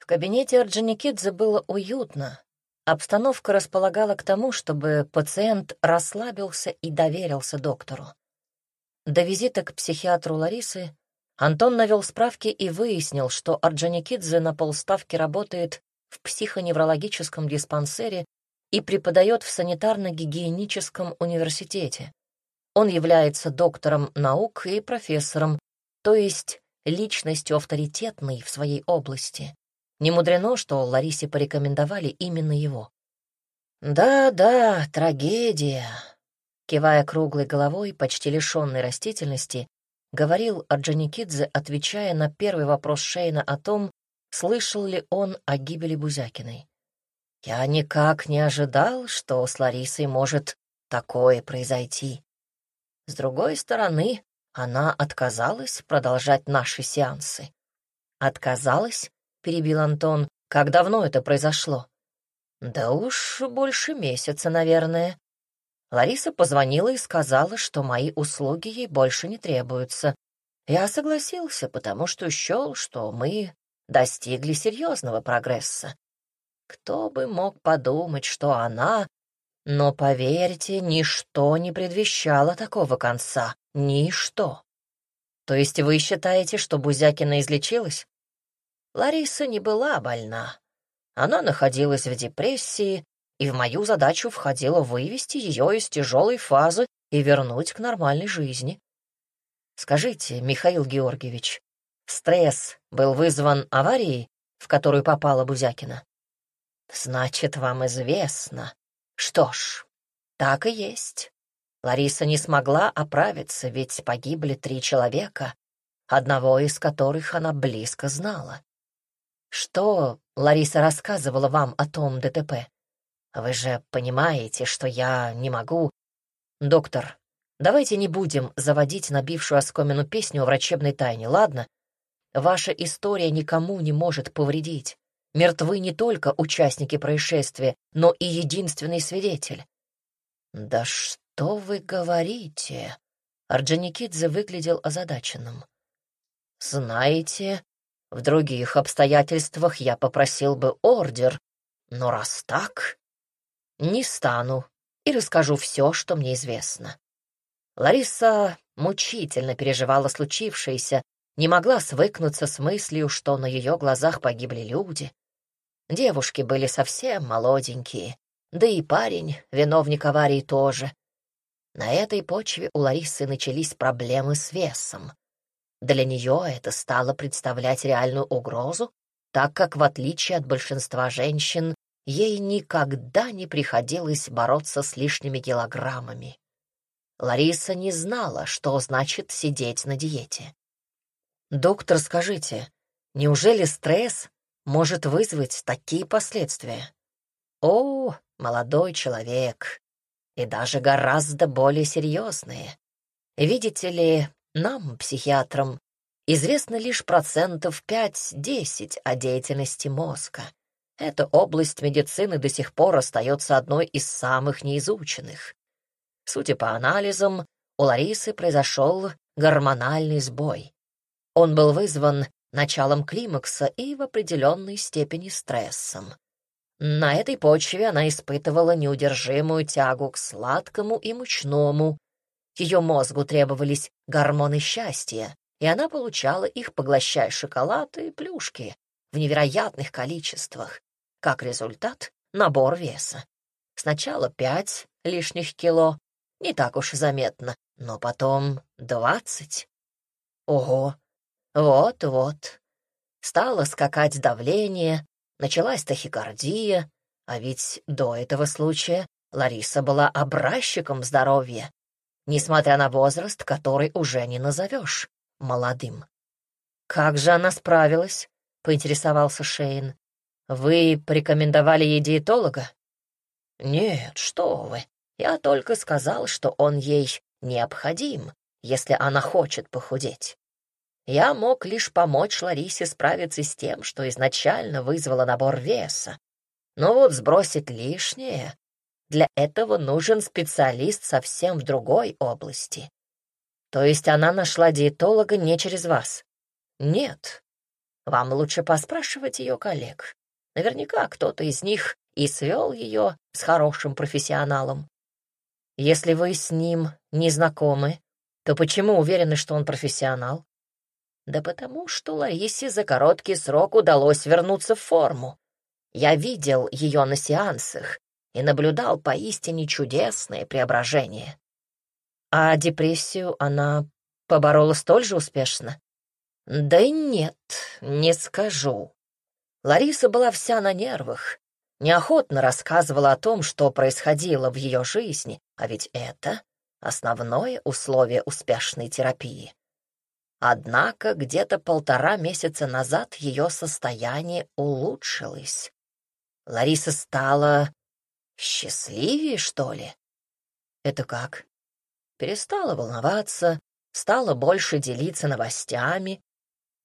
В кабинете Орджоникидзе было уютно. Обстановка располагала к тому, чтобы пациент расслабился и доверился доктору. До визита к психиатру Ларисы Антон навел справки и выяснил, что Орджоникидзе на полставки работает в психоневрологическом диспансере и преподает в санитарно-гигиеническом университете. Он является доктором наук и профессором, то есть личностью авторитетной в своей области. Не мудрено, что Ларисе порекомендовали именно его. «Да-да, трагедия», — кивая круглой головой, почти лишенной растительности, говорил Орджоникидзе, отвечая на первый вопрос Шейна о том, слышал ли он о гибели Бузякиной. «Я никак не ожидал, что с Ларисой может такое произойти. С другой стороны, она отказалась продолжать наши сеансы. «Отказалась?» — перебил Антон. «Как давно это произошло?» «Да уж больше месяца, наверное». Лариса позвонила и сказала, что мои услуги ей больше не требуются. Я согласился, потому что счел, что мы достигли серьезного прогресса. Кто бы мог подумать, что она... Но, поверьте, ничто не предвещало такого конца. Ничто. То есть вы считаете, что Бузякина излечилась? Лариса не была больна. Она находилась в депрессии, и в мою задачу входило вывести ее из тяжелой фазы и вернуть к нормальной жизни. Скажите, Михаил Георгиевич, Стресс был вызван аварией, в которую попала Бузякина. Значит, вам известно. Что ж, так и есть. Лариса не смогла оправиться, ведь погибли три человека, одного из которых она близко знала. Что Лариса рассказывала вам о том ДТП? Вы же понимаете, что я не могу... Доктор, давайте не будем заводить набившую оскомину песню о врачебной тайне, ладно? Ваша история никому не может повредить. Мертвы не только участники происшествия, но и единственный свидетель. Да что вы говорите? Орджоникидзе выглядел озадаченным. Знаете, в других обстоятельствах я попросил бы ордер, но раз так, не стану и расскажу все, что мне известно. Лариса мучительно переживала случившееся, не могла свыкнуться с мыслью, что на ее глазах погибли люди. Девушки были совсем молоденькие, да и парень, виновник аварии, тоже. На этой почве у Ларисы начались проблемы с весом. Для нее это стало представлять реальную угрозу, так как, в отличие от большинства женщин, ей никогда не приходилось бороться с лишними килограммами. Лариса не знала, что значит сидеть на диете. «Доктор, скажите, неужели стресс может вызвать такие последствия?» «О, молодой человек, и даже гораздо более серьезные. Видите ли, нам, психиатрам, известно лишь процентов 5-10 о деятельности мозга. Эта область медицины до сих пор остается одной из самых неизученных. Судя по анализам, у Ларисы произошел гормональный сбой. Он был вызван началом климакса и в определенной степени стрессом. На этой почве она испытывала неудержимую тягу к сладкому и мучному. Ее мозгу требовались гормоны счастья, и она получала их, поглощая шоколад и плюшки в невероятных количествах. Как результат — набор веса. Сначала пять лишних кило, не так уж заметно, но потом двадцать. Ого, вот-вот. Стало скакать давление, началась тахикардия, а ведь до этого случая Лариса была образчиком здоровья, несмотря на возраст, который уже не назовешь молодым. «Как же она справилась?» — поинтересовался Шейн. «Вы порекомендовали ей диетолога?» «Нет, что вы. Я только сказал, что он ей необходим, если она хочет похудеть. Я мог лишь помочь Ларисе справиться с тем, что изначально вызвало набор веса. Но вот сбросить лишнее — для этого нужен специалист совсем в другой области. То есть она нашла диетолога не через вас? Нет. Вам лучше поспрашивать ее коллег. Наверняка кто-то из них и свел ее с хорошим профессионалом. Если вы с ним не знакомы, то почему уверены, что он профессионал? Да потому что Ларисе за короткий срок удалось вернуться в форму. Я видел ее на сеансах и наблюдал поистине чудесное преображение. А депрессию она поборола столь же успешно? Да нет, не скажу. Лариса была вся на нервах, неохотно рассказывала о том, что происходило в ее жизни, а ведь это основное условие успешной терапии. Однако где-то полтора месяца назад ее состояние улучшилось. Лариса стала счастливее, что ли? Это как? Перестала волноваться, стала больше делиться новостями.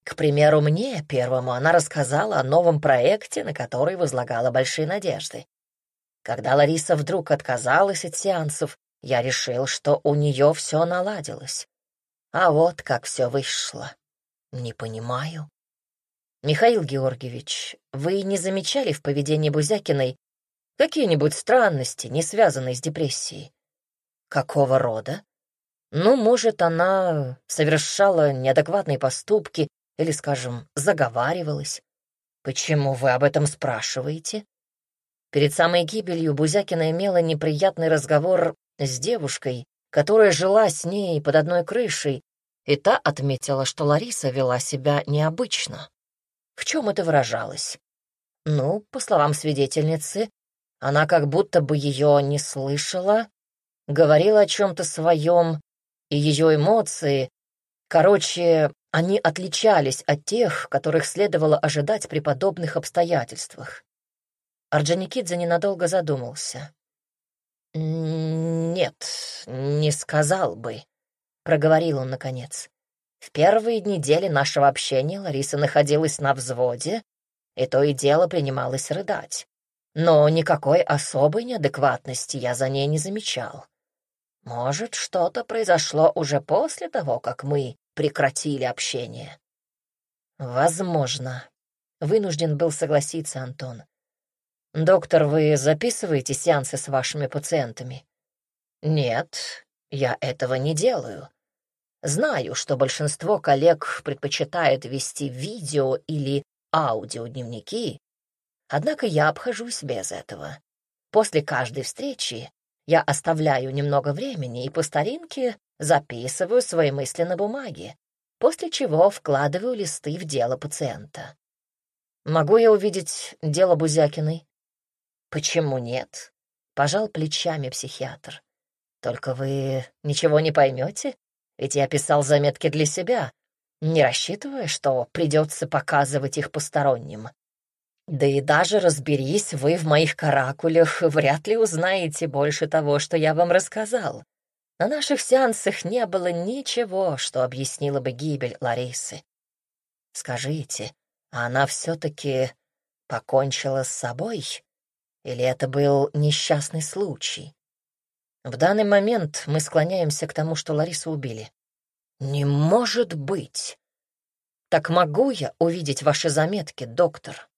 К примеру, мне, первому, она рассказала о новом проекте, на который возлагала большие надежды. Когда Лариса вдруг отказалась от сеансов, я решил, что у нее все наладилось. А вот как все вышло. Не понимаю. Михаил Георгиевич, вы не замечали в поведении Бузякиной какие-нибудь странности, не связанные с депрессией? Какого рода? Ну, может, она совершала неадекватные поступки или, скажем, заговаривалась. Почему вы об этом спрашиваете? Перед самой гибелью Бузякина имела неприятный разговор с девушкой, которая жила с ней под одной крышей, и та отметила, что Лариса вела себя необычно. В чем это выражалось? Ну, по словам свидетельницы, она как будто бы ее не слышала, говорила о чем-то своем, и ее эмоции, короче, они отличались от тех, которых следовало ожидать при подобных обстоятельствах. Орджоникидзе ненадолго задумался. «Нет, не сказал бы», — проговорил он наконец. «В первые недели нашего общения Лариса находилась на взводе, и то и дело принималась рыдать. Но никакой особой неадекватности я за ней не замечал. Может, что-то произошло уже после того, как мы прекратили общение?» «Возможно», — вынужден был согласиться Антон. «Доктор, вы записываете сеансы с вашими пациентами?» «Нет, я этого не делаю. Знаю, что большинство коллег предпочитает вести видео или аудиодневники, однако я обхожусь без этого. После каждой встречи я оставляю немного времени и по старинке записываю свои мысли на бумаге, после чего вкладываю листы в дело пациента. Могу я увидеть дело Бузякиной? «Почему нет?» — пожал плечами психиатр. «Только вы ничего не поймете, ведь я писал заметки для себя, не рассчитывая, что придется показывать их посторонним. Да и даже разберись вы в моих каракулях, вряд ли узнаете больше того, что я вам рассказал. На наших сеансах не было ничего, что объяснило бы гибель Ларисы. Скажите, а она все-таки покончила с собой?» Или это был несчастный случай? В данный момент мы склоняемся к тому, что Ларису убили. Не может быть! Так могу я увидеть ваши заметки, доктор?